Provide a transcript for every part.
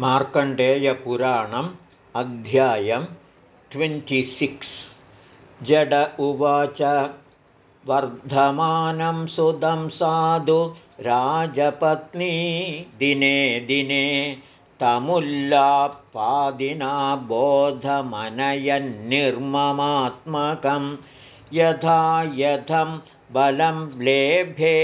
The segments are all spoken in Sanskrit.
मार्कण्डेयपुराणम् अध्यायं ट्वेण्टिसिक्स्। जड उवाच वर्धमानं सुदं साधु राजपत्नी दिने दिने तमुल्लापादिना बोधमनयन्निर्ममात्मकं यथा यथं बलं लेभे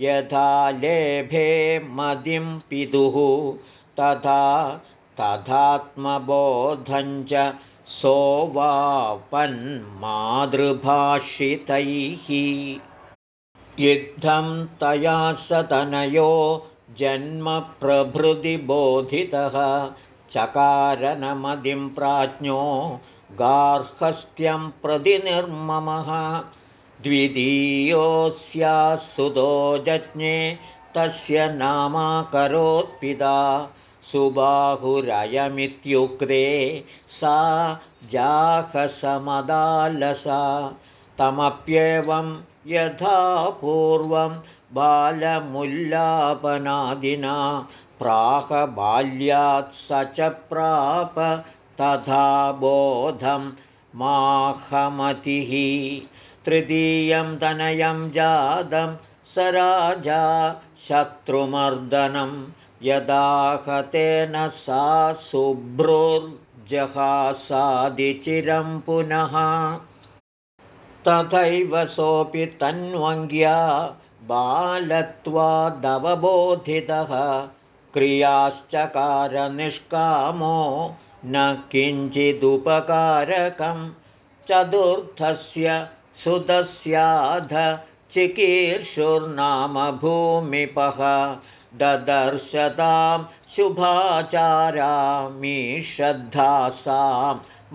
यथा लेभे मदिं पितुः तथा तथात्मबोधञ्च सोवापन्मातृभाषितैः। युद्धं तया सतनयो जन्मप्रभृति बोधितः चकारणमदिं प्राज्ञो गार्हस्थ्यं प्रतिनिर्ममः। द्वितीयोऽस्यासुतो जज्ञे तस्य नामाकरोत्पिता सुबाहुरयमित्युक्ते सा जाहसमदालसा तमप्येवं यथा पूर्वं बालमुल्लापनादिना प्राकबाल्यात् स च प्राप तथा बोधं माहमतिः। तृतीयं तनयं जातं स राजा शत्रुमर्दनं यदाहतेन सा शुभ्रुर्जहासादिचिरं पुनः तथैव सोऽपि तन्वङ्ग्या बालत्वादवबोधितः क्रियाश्चकारनिष्कामो न किञ्चिदुपकारकं चतुर्थस्य सुतस्याध चिकीर्षुर्नाम भूमिपः ददर्शतां शुभाचारामीश्रद्धासां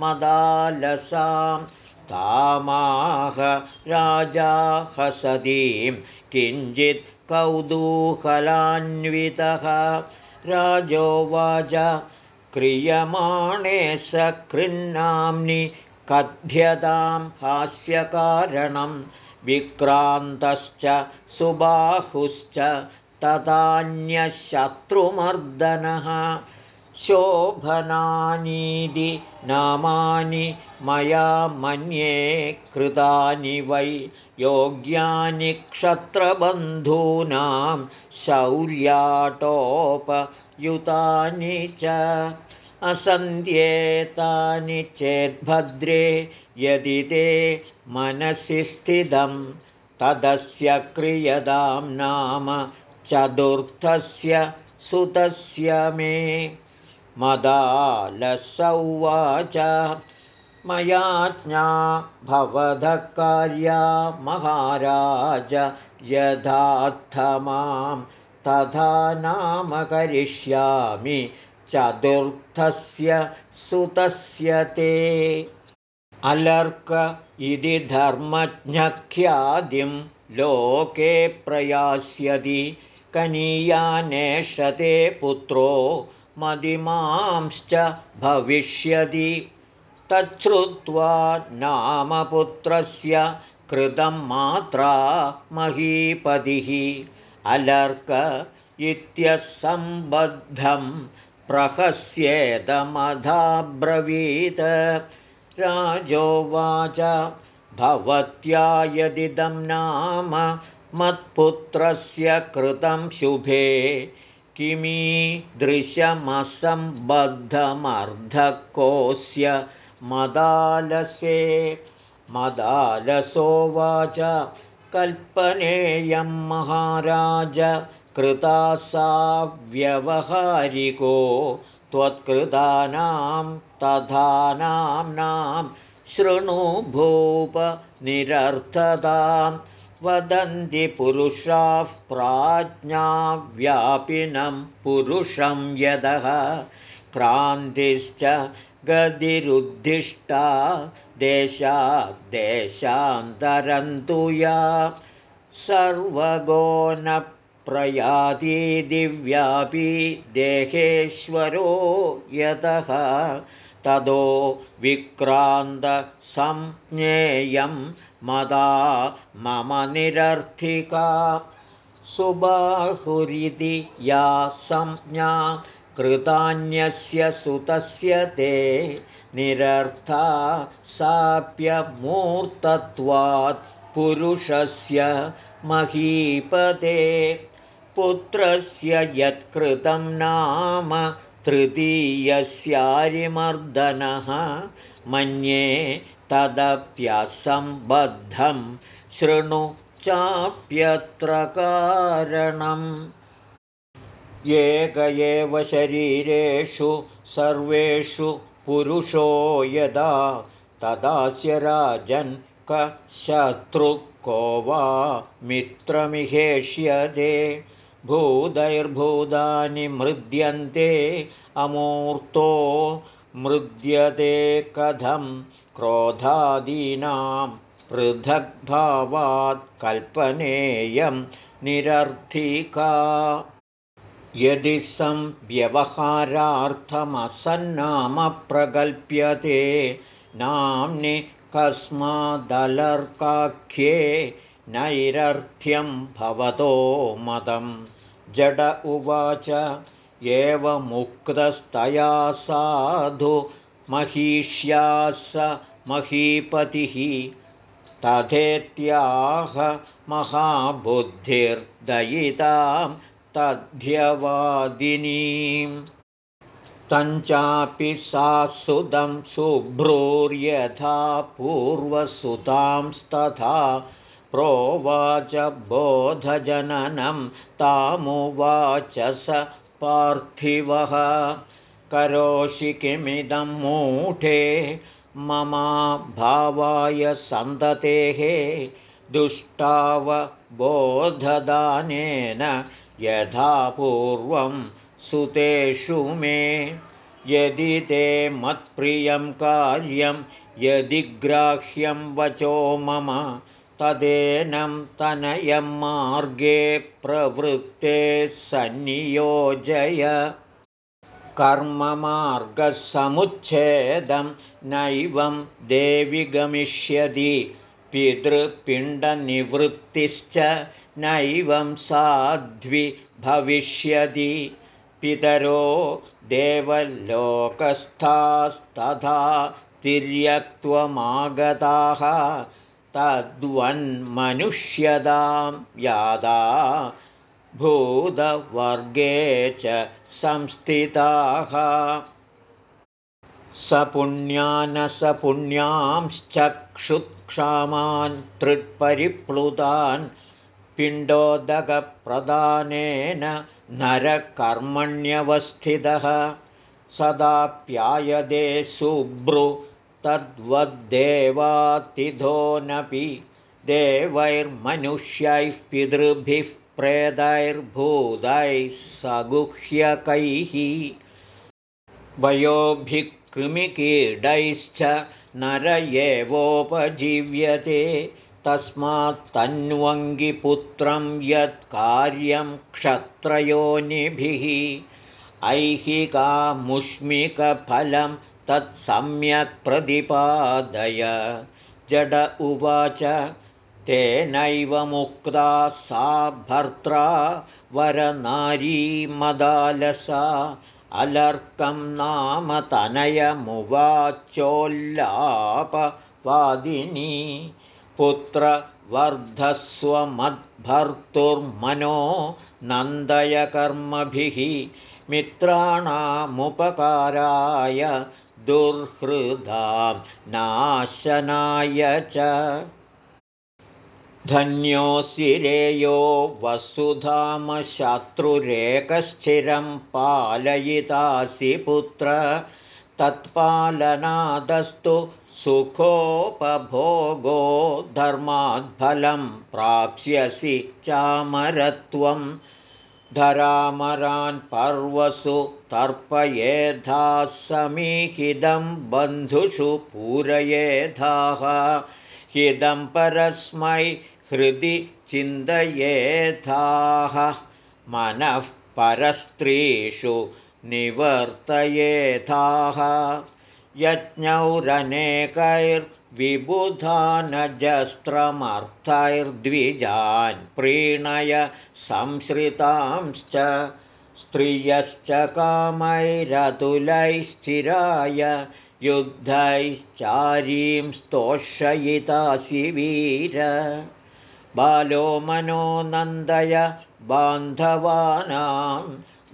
मदालसां तामाह राजा हसतीं किञ्चित् कौतूहलान्वितः राजोवाच क्रियमाणे सकृन्नाम्नि कथ्यतां हास्यकारणं विक्रान्तश्च सुबाहुश्च तदान्यशत्रुमर्दनः। शोभनानीति नामानि मया मन्ये कृतानि वै योग्यानि क्षत्रबन्धूनां शौर्याटोपयुतानि च। असन्ध्येतानि चेद्भद्रे यदि ते मनसि स्थितं तदस्य क्रियतां नाम चतुर्थस्य सुतस्य मे मदालसौवाच। मयाज्ञा भवधः कार्या महाराज यथार्थमां तथा नाम करिष्यामि चतुर्थस्य सुतस्य ते। अलर्क इति धर्मज्ञख्यादिं लोके प्रयास्यति कनीयानेषते पुत्रो मदिमांश्च भविष्यति। तच्छ्रुत्वा नामपुत्रस्य कृतं मात्रा महीपतिः। अलर्क इत्यसम्बद्धं प्रहस्येदमधाब्रवीत्। राजोवाच भवत्या यदिदं नाम मत्पुत्रस्य कृतं शुभे किमीदृशमसम्बद्धमर्धकोऽस्य मदालसे। मदालसोवाच कल्पनेयं महाराज कृता सा व्यवहारिको त्वत्कृतानां तथा नाम्नां निरर्थतां वदन्ति पुरुषाः प्राज्ञाव्यापिनं पुरुषं यदः क्रान्तिश्च गतिरुद्दिष्टा देशाद्देशान्तरन्तु या सर्वगो न प्रयाति दिव्यापि देहेश्वरो यतः ततो विक्रान्तसंज्ञेयं मदा मम निरर्थिका। सुबाहुरिति या संज्ञा कृतान्यस्य सुतस्य ते निरर्था साप्यमूर्तत्वात् पुरुषस्य महीपते। पुत्रस्य यत्कृतं नाम तृतीयस्यारिमर्दनः मन्ये तदप्यसम्बद्धं शृणु चाप्यत्र कारणम्। एक एव शरीरेषु सर्वेषु पुरुषो यदा तदास्य राजन् क शत्रुको वा मित्रमिहेष्यते। भूतैर्भूतानि मृद्यन्ते अमूर्तो मृद्यते कथं क्रोधादीनां पृथग्भावात् कल्पनेयं निरर्थिका। यदि संव्यवहारार्थमसन्नाम प्रकल्प्यते नाम्नि कस्मादलर्काख्ये नैरर्थ्यं भवतो मदं। जड उवाच एवमुक्तस्तया साधु महिष्यास महीपतिः तथेत्याह महाबुद्धिर्दयितां तद्ध्यवादिनीम् तञ्चापि सा सुदं शुभ्रूर्यथा पूर्वसुतांस्तथा प्रोवाच बोधजननं तामुवाच स पार्थिवः करोषि किमिदं मूढे ममा भावाय सन्ततेः दुष्टावबोधदानेन यथा पूर्वं सुतेषु मे। यदि ते मत्प्रियं कार्यं यदि ग्राह्यं वचो मम तदेनं तनयं मार्गे प्रवृत्ते सन्नियोजय कर्ममार्गसमुच्छेदं नैवं देवि गमिष्यति पितृपिण्डनिवृत्तिश्च नैवं साध्वि भविष्यति। पितरो देवलोकस्थास्तथा तिर्यक्त्वमागताः तद्वन्मनुष्यदां यादा भूतवर्गे च संस्थिताः। सपुण्यानसपुण्यांश्चक्षुत्क्षामान् त्रिपरिप्लुतान् पिण्डोदकप्रदानेन नरकर्मण्यवस्थितः। सदाप्यायदे शुभ्रु तद्वद्देवातिथोऽनपि देवैर्मनुष्यैः पितृभिः प्रेदैर्भूतैः सगुह्यकैः वयोभिः कृमिकीडैश्च नर एवोपजीव्यते तस्मात्तन्वङ्गिपुत्रं यत्कार्यं क्षत्रयोनिभिः ऐहिकामुष्मिकफलं तत्सम्यक् प्रतिपादय। जड उवाच तेनैव मुक्ता सा भर्त्रा वरनारीमदालसा अलर्कं नाम तनयमुवाचोल्लापवादिनी। पुत्रवर्धस्वमद्भर्तुर्मनो नन्दयकर्मभिः मित्राणामुपकाराय दुर्हृदां नाशनाय च धन्योऽसिरेयो वसुधामशत्रुरेकस्थिरं पालयितासि पुत्र तत्पालनादस्तु सुखोपभोगो धर्माद्फलं प्राप्स्यसि चामरत्वम् धरामरान् पर्वसु तर्पयेधाः समीहिदं बन्धुषु पूरयेधाः हिदं परस्मै हृदि चिन्तयेथाः मनः परस्त्रीषु निवर्तयेथाः यज्ञौरनेकैर्विबुधानजस्त्रमर्थैर्द्विजान् प्रीणय संश्रितांश्च। स्त्रियश्च कामैरतुलैः स्थिराय युद्धैश्चारीं स्तोषयिता शिवीर बालो मनो नन्दय बान्धवानां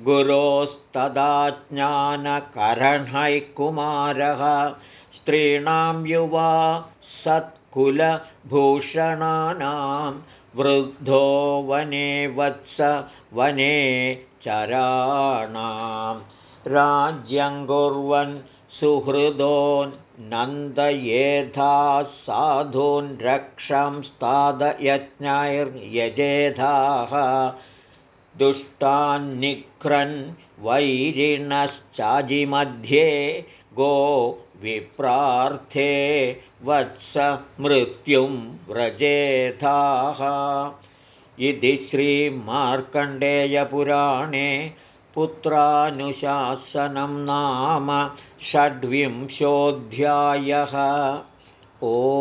गुरोस्तदाज्ञानकरणैः कुमारः स्त्रीणां युवा सत्कुलभूषणानां वृद्धो वने वत्स वने चराणां। राज्यं कुर्वन् सुहृदो नन्दयेधाः साधून् रक्षंस्तादयज्ञैर्यजेधाः दुष्टान्निक्रन् वैरिणश्चाजिमध्ये गो विप्रार्थे वत्स मृत्युं व्रजेधाः। इति श्रीमार्कण्डेयपुराणे पुत्रानुशासनं नाम षड्विंशोऽध्यायः। ओ